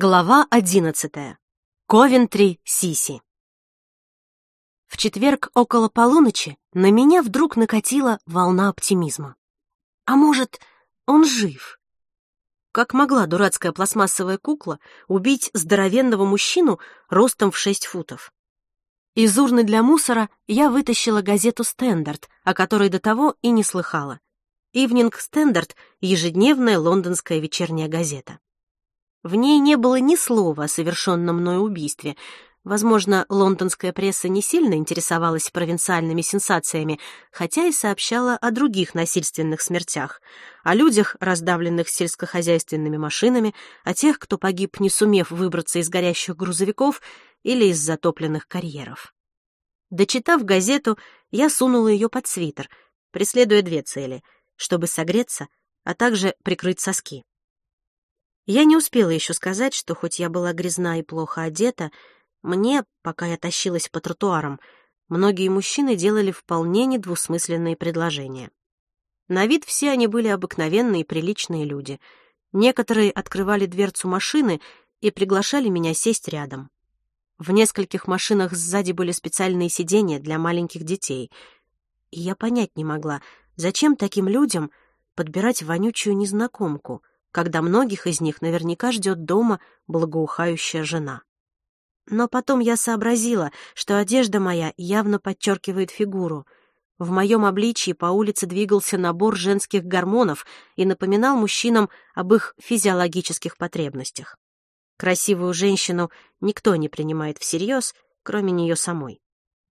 Глава одиннадцатая. Ковентри Сиси. В четверг около полуночи на меня вдруг накатила волна оптимизма. А может, он жив? Как могла дурацкая пластмассовая кукла убить здоровенного мужчину ростом в шесть футов? Из урны для мусора я вытащила газету «Стендарт», о которой до того и не слыхала. «Ивнинг Стендарт» — ежедневная лондонская вечерняя газета. В ней не было ни слова о совершенном мной убийстве. Возможно, лондонская пресса не сильно интересовалась провинциальными сенсациями, хотя и сообщала о других насильственных смертях, о людях, раздавленных сельскохозяйственными машинами, о тех, кто погиб, не сумев выбраться из горящих грузовиков или из затопленных карьеров. Дочитав газету, я сунула ее под свитер, преследуя две цели — чтобы согреться, а также прикрыть соски. Я не успела еще сказать, что хоть я была грязна и плохо одета, мне, пока я тащилась по тротуарам, многие мужчины делали вполне недвусмысленные предложения. На вид все они были обыкновенные приличные люди. Некоторые открывали дверцу машины и приглашали меня сесть рядом. В нескольких машинах сзади были специальные сиденья для маленьких детей. И я понять не могла, зачем таким людям подбирать вонючую незнакомку — когда многих из них наверняка ждет дома благоухающая жена. Но потом я сообразила, что одежда моя явно подчеркивает фигуру. В моем обличии по улице двигался набор женских гормонов и напоминал мужчинам об их физиологических потребностях. Красивую женщину никто не принимает всерьез, кроме нее самой.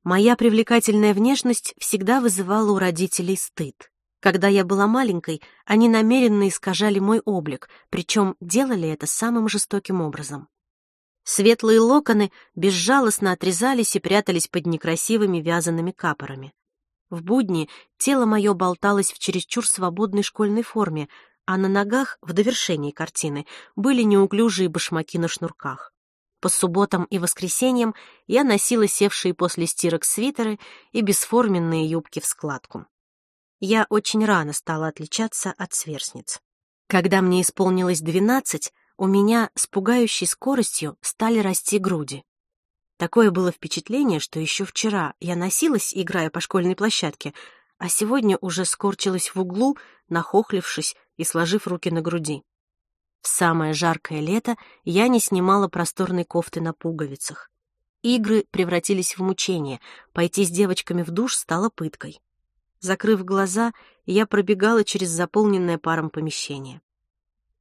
Моя привлекательная внешность всегда вызывала у родителей стыд. Когда я была маленькой, они намеренно искажали мой облик, причем делали это самым жестоким образом. Светлые локоны безжалостно отрезались и прятались под некрасивыми вязаными капорами. В будни тело мое болталось в чересчур свободной школьной форме, а на ногах, в довершении картины, были неуклюжие башмаки на шнурках. По субботам и воскресеньям я носила севшие после стирок свитеры и бесформенные юбки в складку я очень рано стала отличаться от сверстниц. Когда мне исполнилось двенадцать, у меня с пугающей скоростью стали расти груди. Такое было впечатление, что еще вчера я носилась, играя по школьной площадке, а сегодня уже скорчилась в углу, нахохлившись и сложив руки на груди. В самое жаркое лето я не снимала просторной кофты на пуговицах. Игры превратились в мучение, пойти с девочками в душ стало пыткой. Закрыв глаза, я пробегала через заполненное паром помещение.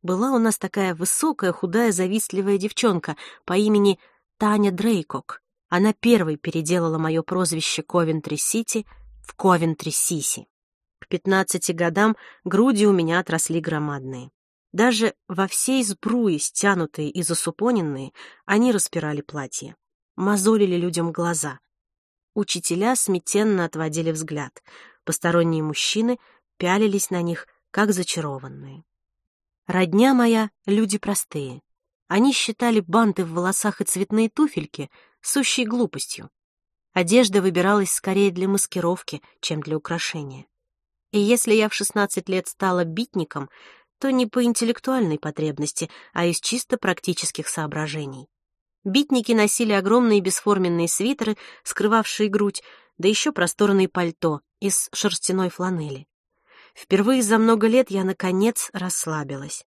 Была у нас такая высокая, худая, завистливая девчонка по имени Таня Дрейкок. Она первой переделала мое прозвище Ковентри-Сити в Ковентри-Сиси. К пятнадцати годам груди у меня отросли громадные. Даже во всей сбруе, стянутые и засупоненные, они распирали платье. Мозолили людям глаза. Учителя сметенно отводили взгляд. Посторонние мужчины пялились на них, как зачарованные. Родня моя — люди простые. Они считали банты в волосах и цветные туфельки сущей глупостью. Одежда выбиралась скорее для маскировки, чем для украшения. И если я в 16 лет стала битником, то не по интеллектуальной потребности, а из чисто практических соображений. Битники носили огромные бесформенные свитеры, скрывавшие грудь, да еще просторные пальто из шерстяной фланели. Впервые за много лет я, наконец, расслабилась.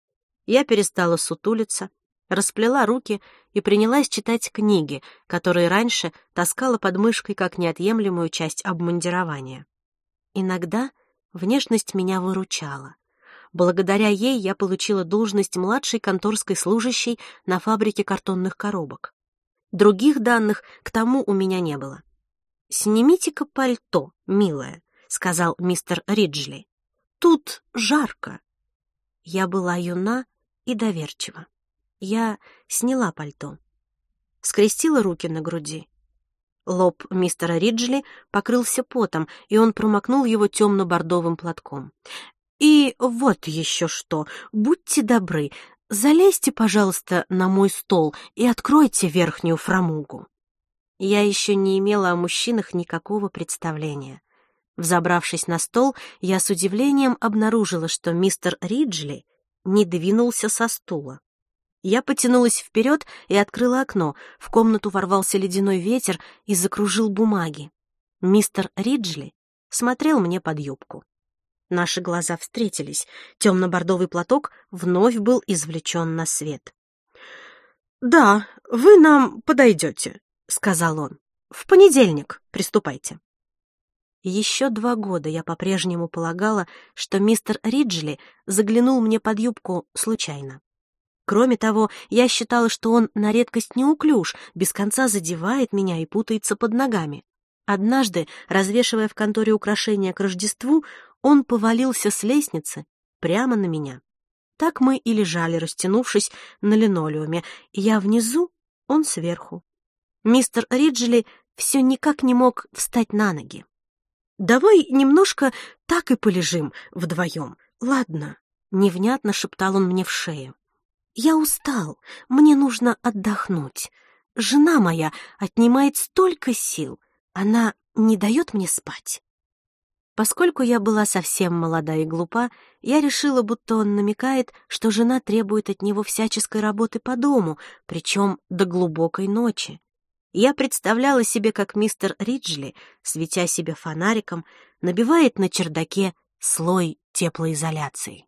Я перестала сутулиться, расплела руки и принялась читать книги, которые раньше таскала под мышкой как неотъемлемую часть обмундирования. Иногда внешность меня выручала. Благодаря ей я получила должность младшей конторской служащей на фабрике картонных коробок. Других данных к тому у меня не было. «Снимите-ка пальто, милая», — сказал мистер Риджли. «Тут жарко». Я была юна и доверчива. Я сняла пальто. Скрестила руки на груди. Лоб мистера Риджли покрылся потом, и он промокнул его темно-бордовым платком. «И вот еще что. Будьте добры, залезьте, пожалуйста, на мой стол и откройте верхнюю фрамугу». Я еще не имела о мужчинах никакого представления. Взобравшись на стол, я с удивлением обнаружила, что мистер Риджли не двинулся со стула. Я потянулась вперед и открыла окно. В комнату ворвался ледяной ветер и закружил бумаги. Мистер Риджли смотрел мне под юбку. Наши глаза встретились. Темно-бордовый платок вновь был извлечен на свет. «Да, вы нам подойдете», — сказал он. «В понедельник приступайте». Еще два года я по-прежнему полагала, что мистер Риджли заглянул мне под юбку случайно. Кроме того, я считала, что он на редкость неуклюж, без конца задевает меня и путается под ногами. Однажды, развешивая в конторе украшения к Рождеству, он повалился с лестницы прямо на меня. Так мы и лежали, растянувшись на линолеуме, я внизу, он сверху. Мистер Риджли все никак не мог встать на ноги. «Давай немножко так и полежим вдвоем, ладно?» — невнятно шептал он мне в шею. «Я устал, мне нужно отдохнуть. Жена моя отнимает столько сил, она не дает мне спать». Поскольку я была совсем молода и глупа, я решила, будто он намекает, что жена требует от него всяческой работы по дому, причем до глубокой ночи. Я представляла себе, как мистер Риджли, светя себе фонариком, набивает на чердаке слой теплоизоляции.